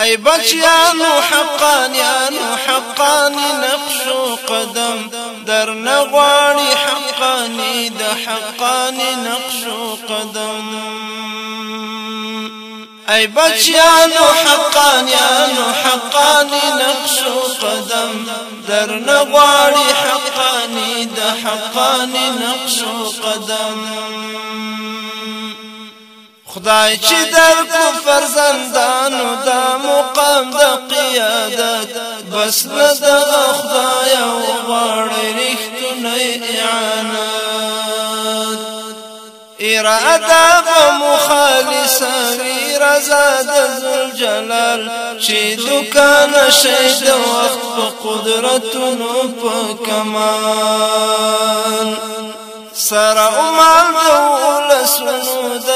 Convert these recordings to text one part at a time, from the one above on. أي ای بچیانو حقانیانو حقان نقشو قدم در نغواړي حقاني د حقانی نقشو قدم أي ای بچیانو حقانیانو حقان نقشو قدم در نغواړي خدای چې در کو فرزندانو دا مقام د قیادت بس نه د خدای او غړ رښتونه اعانات اراده مخالصه وی رضا د ذوالجلال چې دکان شي د وخت په قدرتونو په کمال سره عمر د ولسونو د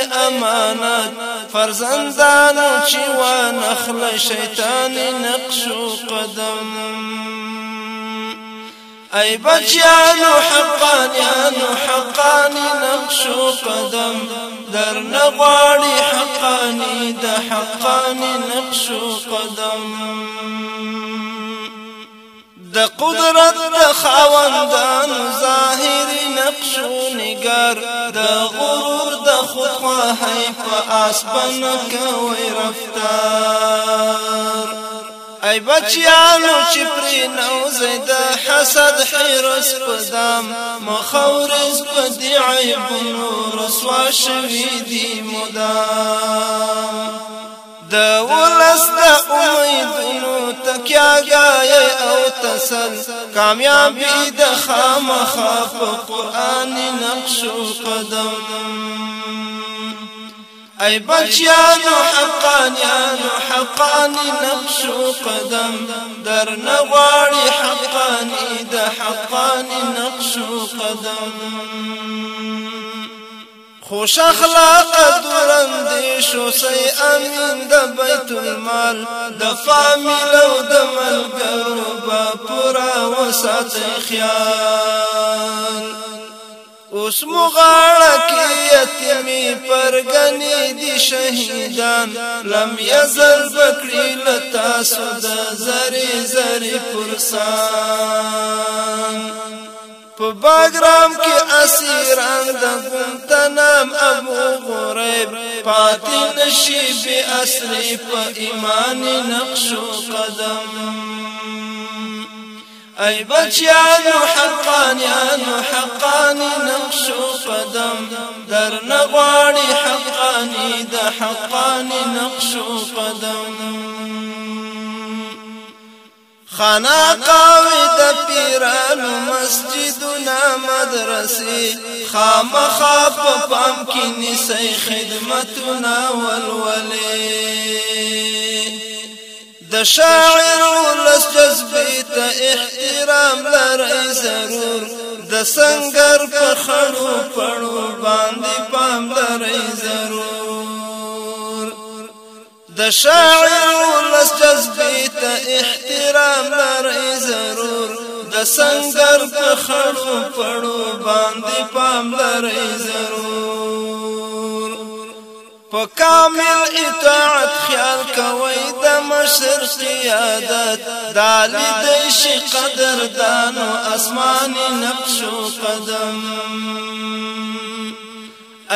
امانات فرزان فرزندانو چې و نخله نقش قدم اي بچيانو حقانيانو حقاني نقشو قدم در نغواړي حقاني د حقاني نقشو قدم د قدرت د خواندان ظاهر نقش نگار د غرور خو خواهی په اسبن کوي رفتار ای بچیانو چې پرې نو زید حسد حرس پدام مخورز په دی عیبونو رسوا شوی دی مدام د ولس د امیدونو تکیا غای او تسل کامیابی د خامخ په قران نقش قدم ای بچیانو حقانیانو حقانی نقش و قدم در نغواړي حقانی د حقانی نقش و قدم خوش اخلاق درندیش و سی امین د بیت المال د فامیل او د ملګرو با پورا وساتي خیال اس مغاڑ کی یتیمی پر گنی دی شہیدان لم یزل بکڑی لتا سودا زری زری پرسان پباگرام کی اسیران دبن تنام ابو غریب پاتی نشیب اسری پا ایمان نقش و قدم ای بچیانو حقانیانو حقانینا نقشو قدم در نغواړي حقاني د حقاني نقشو قدم خانا قاوي د پیرانو مسجدونه مدرسې خامخا په پام کې نسي خدمتونه ولولې د شاعر ولس جذبې ته احترام لري ضرور د سنگر په خړو پړو باندې پام لري ضرور د شاعر ولس جذبې ته احترام لري ضرور د سنگر په خړو پړو باندې پام لري ضرور په کامل اطاعت خیال کوي د مشر قیادت دالی د عشق قدردانو اسماني نقش قدم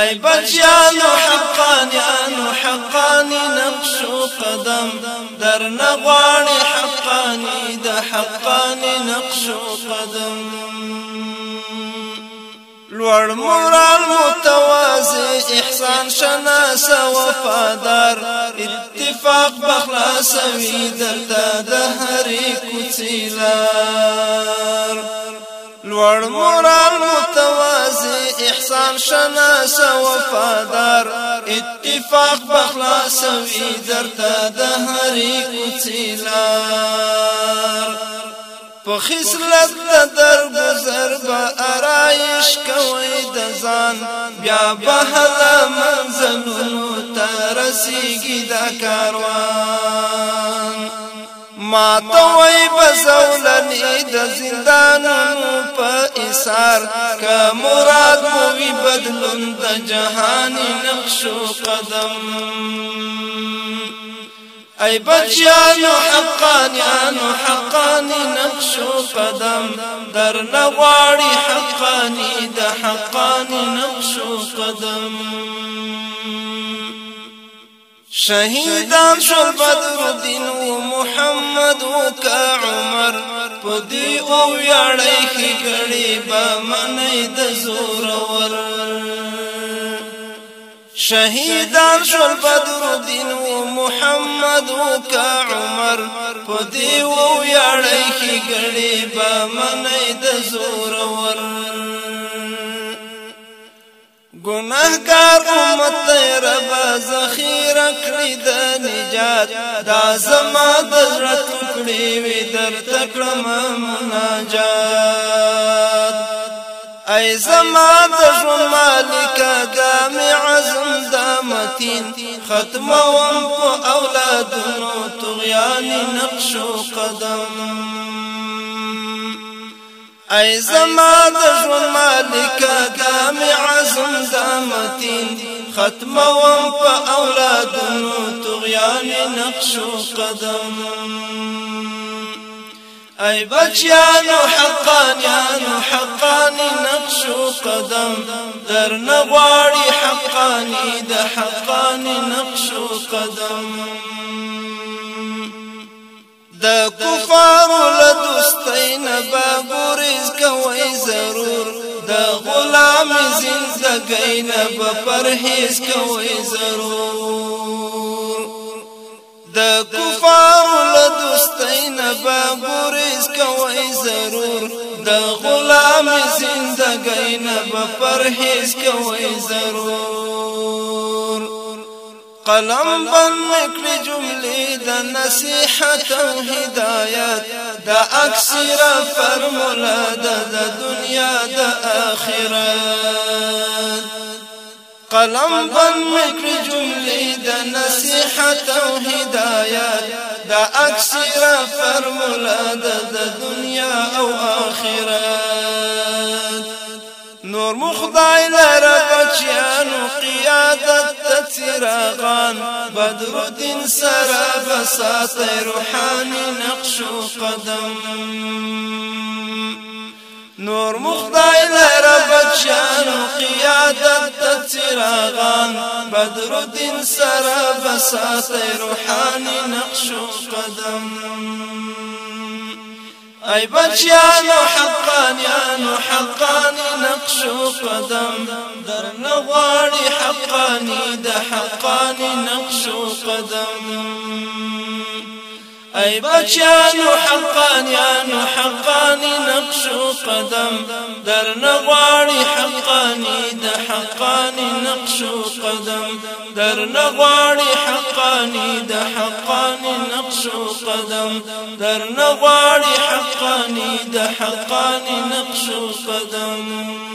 ای بچیانو حقانیانو حقانی نقش قدم در نغواړي حقانی د حقانی نقش قدم لوړ مورال متوازی احسان شناس وفادار اتفاق بخلاص وی درتا د هرې کوڅیلار لوړ مورال متوازی احسان شناس وفادار اتفاق بخلاص وی درتا د هرې په خصلت د در گذر به آرایش کوي د ځان بیا به هله منزلونو ته رسیږي دا کاروان ما ته وای بزولنې د زندانونو په ایثار که مراد مو وي بدلون د جهان نقش قدم ای بچیانو حقانیانو حقانی نقشو قدم در نغواړي حقانی د حقانی نقشو قدم شهیدان شو بدر دین و محمد و کا عمر پدی او یاړی خګړی با منی د زورور شهیدان شول بدر دین و محمد و کا عمر پدی و یړی کی غړی با منی د زور ور گناهګار امت رب ذخیره کړی د نجات دا زما د رټ کړی وی در تکړه مناجات أي زما د مالك مالک ګام عزم د ختم وم أولاد طغيان نقش قدم أي زما د مالك مالک ګام عزم د ختم وم أولاد طغيان نقش قدم ای بچیانو حقانیانو حقانی نقشو قدم در نغواړي حقانی د حقانی نقشو قدم د کفارو له دوستۍ نه به ګوریز کوئ ضرور د غلام زندګۍ نه به پرهیز کوئ ضرور د کفارو پستین بابورز کوي ضرور دا غلام زندګۍ نه پرهیز کوي ضرور قلم بند کړی جملې د نصیحت او هدایت د اکثر دنيا دا دنیا آخرت قلم بن مکر جملی دا نصیحت و هدایت دا اکسیر فرمولا دا, دا دنیا او آخرت نور مخدای لرا و قیادت تتراغان بدر دین سرا بساط روحانی نقش و قدم نور مخدای لرا بچیانو عبادت د بدر الدين سره بسات روحاني نقش قدم أي ای بچیانو حقانیانو حقانی نقش قدم در نغواړي حقاني ده حقاني نقش قدم أي بچان و يا و نقش قدم در نغواړي حقانی د حقانی نقش قدم در نغواړي حقانی د حقانی نقش قدم در نغواړي حقانی د حقانی نقش و قدم